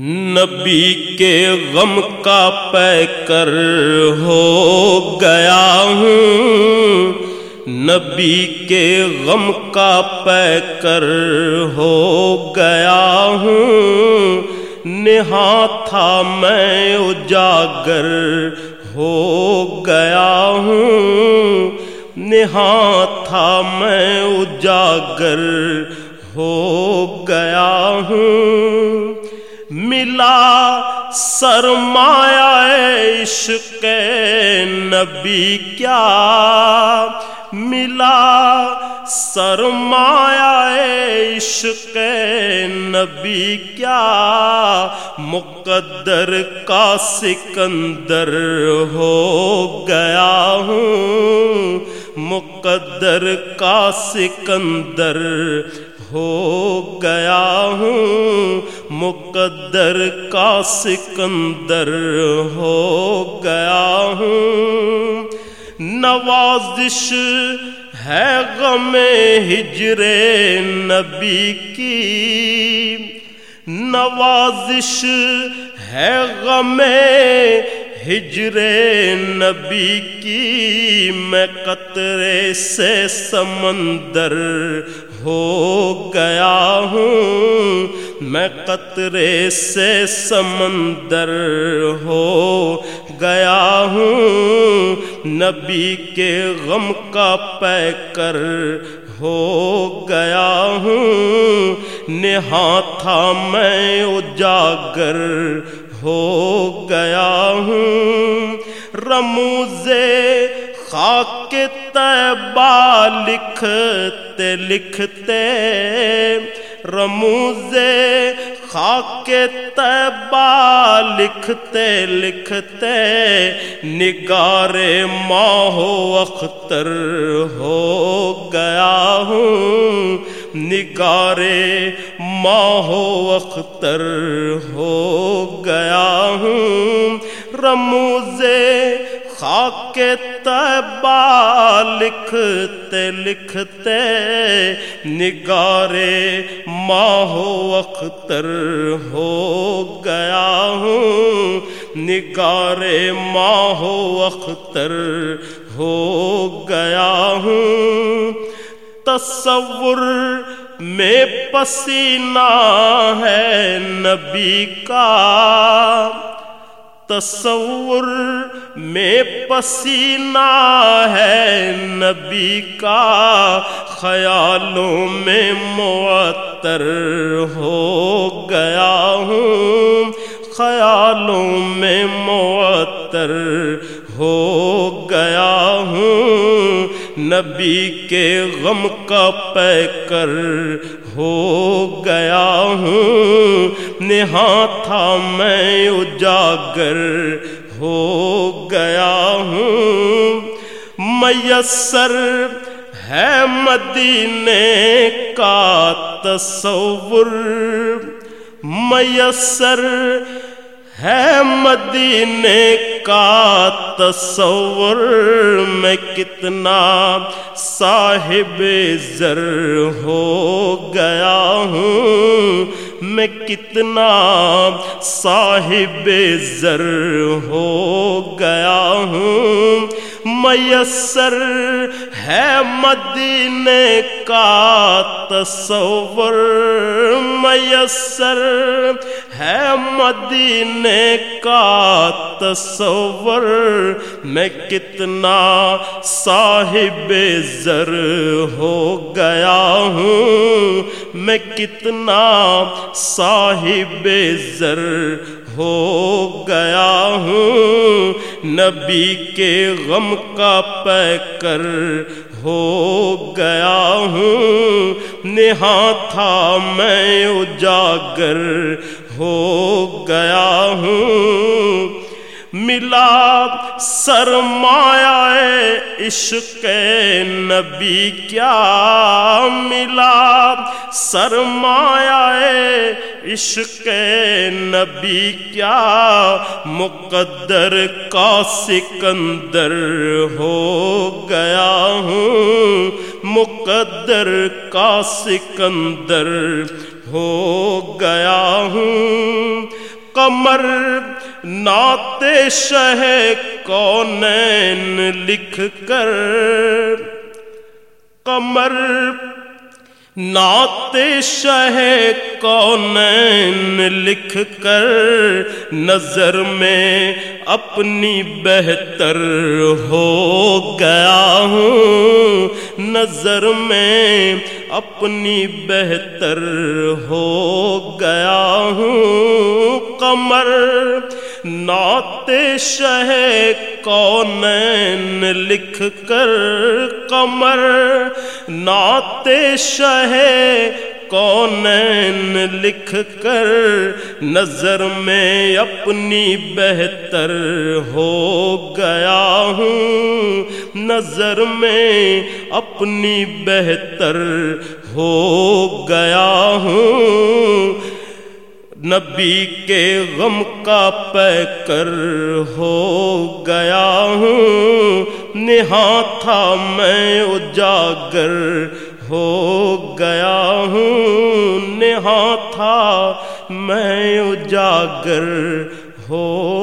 نبی کے غم کا پے کر ہو گیا ہوں۔ نبی کے غم کا پے کر ہو گیا ہوں۔ نہا تھا میں اجاگر ہو گیا ہوں۔ نہا تھا میں اجاگر ہو گیا ہوں۔ ملا سرمایہ عشق نبی کیا ملا سرمایہ عشق نبی کیا مقدر کا سکندر ہو گیا ہوں مقدر کا سکندر ہو گیا ہوں، مقدر کا سکندر ہو گیا ہوں۔ نوازش ہے غم ہجر نبی کی۔ نوازش ہے غم ہجر نبی کی میں قطرے سے سمندر ہو گیا ہوں۔ میں قطرے سے سمندر ہو گیا ہوں۔ نبی کے غم کا پے کر ہو گیا ہوں۔ نہا تھا میں اجاگر ہو گیا ہوں۔ رموزے خاک تیبا لکھتے لکھتے رموزے خاک تیبا لکھتے لکھتے نگار ماہو اختر ہو گیا ہوں۔ نگار ماہو اختر ہو گیا ہوں۔ رموزے خاک تبا لکھتے لکھتے نگارے ماہو اختر ہو گیا ہوں۔ نگارے ماہو اختر ہو گیا ہوں۔ تصور میں پسینہ ہے نبی کا۔ تصور میں پسینہ ہے نبی کا۔ خیالوں میں معطر ہو گیا ہوں، خیالوں نبی کے غم کا پے کر ہو گیا ہوں۔ نہا تھا میں اجاگر ہو گیا ہوں۔ میسر ہے مدینے کا تصور۔ میسر ہے مدینے کا تصور میں کتنا صاحب زر ہو گیا ہوں میں کتنا صاحب زر ہو گیا ہوں میسر ہے مدینے کا تصور میسر ہے مدینے کا تصور میں کتنا صاحب زر ہو گیا ہوں میں کتنا صاحب زر ہو گیا ہوں۔ نبی کے غم کا پے کر ہو گیا ہوں۔ نہا تھا میں اجاگر ہو گیا ہوں۔ ملا سرمایہ عشق نبی کیا ملا سرمایہ عشق نبی کیا مقدر کا سکندر ہو گیا ہوں مقدر کا سکندر ہو گیا ہوں کمر نعت شہ کونین لکھ کر۔ کمر نعت شہ کونین لکھ کر۔ نظر میں اپنی بہتر ہو گیا ہوں۔ نظر میں اپنی بہتر ہو گیا ہوں۔ کمر نعت شہ کونین لکھ کر کمر نعت شہ کونین لکھ کر نظر میں اپنی بہتر ہو گیا ہوں نظر میں اپنی بہتر ہو گیا ہوں نبی کے غم کا پیکر کر ہو گیا ہوں۔ نہا تھا میں اجاگر ہو گیا ہوں۔ نہا تھا میں اجاگر ہو گیا ہوں